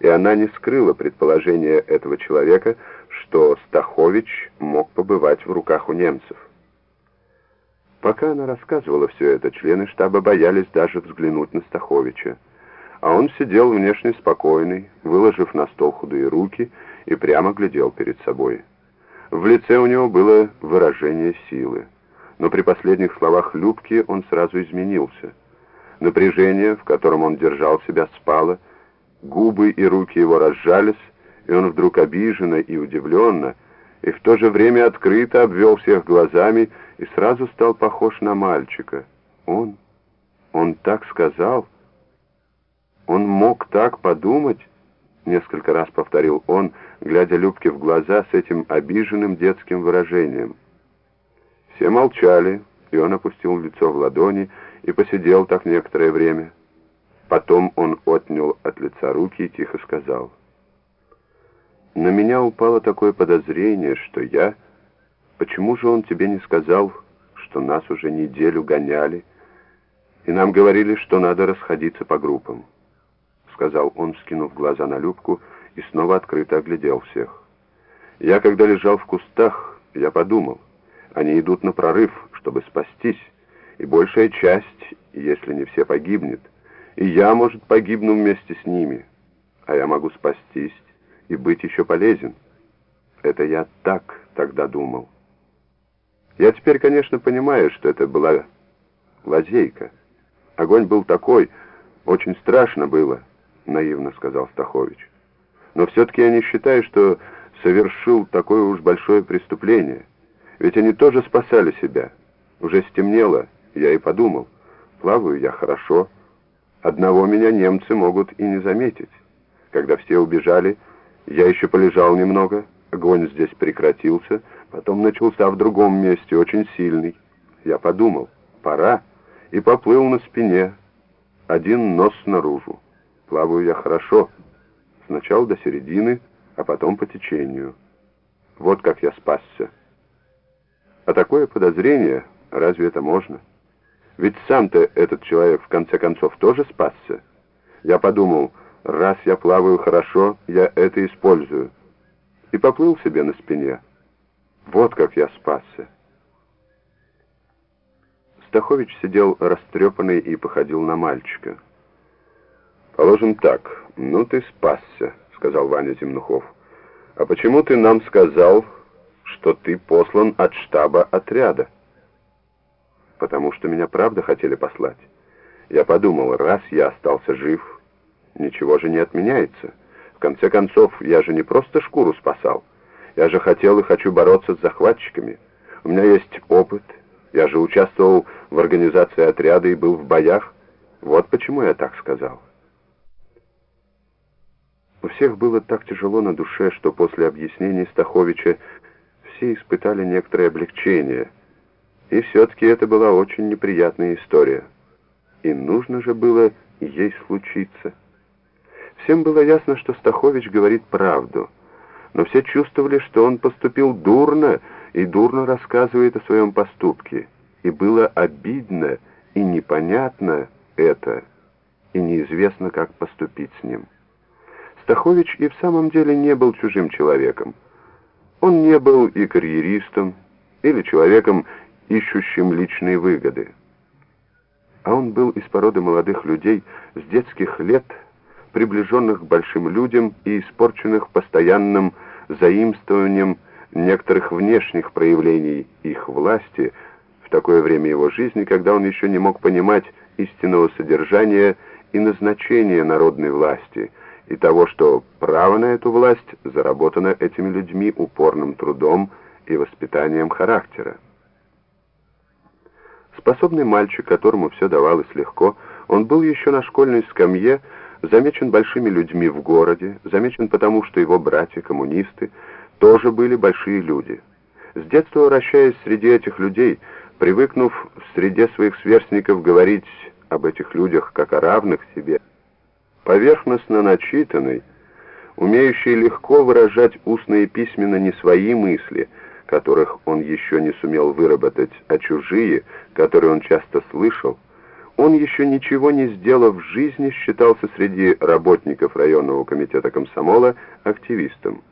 и она не скрыла предположение этого человека, что Стахович мог побывать в руках у немцев. Пока она рассказывала все это, члены штаба боялись даже взглянуть на Стаховича. А он сидел внешне спокойный, выложив на стол худые руки и прямо глядел перед собой. В лице у него было выражение силы. Но при последних словах Любки он сразу изменился. Напряжение, в котором он держал себя, спало, губы и руки его разжались, и он вдруг обиженно и удивленно, и в то же время открыто обвел всех глазами и сразу стал похож на мальчика. Он, он так сказал, он мог так подумать, несколько раз повторил он, глядя Любке в глаза с этим обиженным детским выражением. Все молчали, и он опустил лицо в ладони и посидел так некоторое время. Потом он отнял от лица руки и тихо сказал. «На меня упало такое подозрение, что я... Почему же он тебе не сказал, что нас уже неделю гоняли, и нам говорили, что надо расходиться по группам?» Сказал он, скинув глаза на Любку, и снова открыто оглядел всех. «Я, когда лежал в кустах, я подумал, они идут на прорыв, чтобы спастись, и большая часть, если не все, погибнет» и я, может, погибну вместе с ними, а я могу спастись и быть еще полезен. Это я так тогда думал. Я теперь, конечно, понимаю, что это была лазейка. Огонь был такой, очень страшно было, наивно сказал Стахович. Но все-таки я не считаю, что совершил такое уж большое преступление. Ведь они тоже спасали себя. Уже стемнело, я и подумал, плаваю я хорошо, Одного меня немцы могут и не заметить. Когда все убежали, я еще полежал немного, огонь здесь прекратился, потом начался в другом месте, очень сильный. Я подумал, пора, и поплыл на спине, один нос наружу. Плаваю я хорошо, сначала до середины, а потом по течению. Вот как я спасся. А такое подозрение, разве это можно?» Ведь сам-то этот человек в конце концов тоже спасся. Я подумал, раз я плаваю хорошо, я это использую. И поплыл себе на спине. Вот как я спасся. Стахович сидел растрепанный и походил на мальчика. «Положим так, ну ты спасся», — сказал Ваня Земнухов. «А почему ты нам сказал, что ты послан от штаба отряда?» Потому что меня правда хотели послать. Я подумал, раз я остался жив, ничего же не отменяется. В конце концов, я же не просто шкуру спасал. Я же хотел и хочу бороться с захватчиками. У меня есть опыт. Я же участвовал в организации отряда и был в боях. Вот почему я так сказал. У всех было так тяжело на душе, что после объяснений Стаховича все испытали некоторое облегчение – и все-таки это была очень неприятная история. И нужно же было ей случиться. Всем было ясно, что Стахович говорит правду, но все чувствовали, что он поступил дурно и дурно рассказывает о своем поступке. И было обидно и непонятно это, и неизвестно, как поступить с ним. Стахович и в самом деле не был чужим человеком. Он не был и карьеристом, или человеком, ищущим личные выгоды. А он был из породы молодых людей с детских лет, приближенных к большим людям и испорченных постоянным заимствованием некоторых внешних проявлений их власти в такое время его жизни, когда он еще не мог понимать истинного содержания и назначения народной власти и того, что право на эту власть заработано этими людьми упорным трудом и воспитанием характера. Способный мальчик, которому все давалось легко, он был еще на школьной скамье, замечен большими людьми в городе, замечен потому, что его братья-коммунисты тоже были большие люди. С детства вращаясь среди этих людей, привыкнув в среде своих сверстников говорить об этих людях как о равных себе, поверхностно начитанный, умеющий легко выражать устно и письменно не свои мысли – которых он еще не сумел выработать, а чужие, которые он часто слышал, он еще ничего не сделав в жизни, считался среди работников районного комитета комсомола активистом.